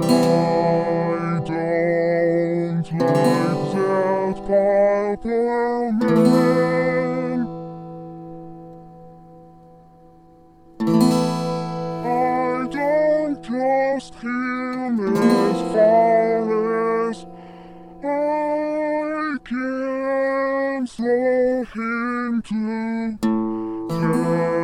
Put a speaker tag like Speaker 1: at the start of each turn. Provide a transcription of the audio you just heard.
Speaker 1: I don't like that man. I don't trust him as far as I can slow him to death.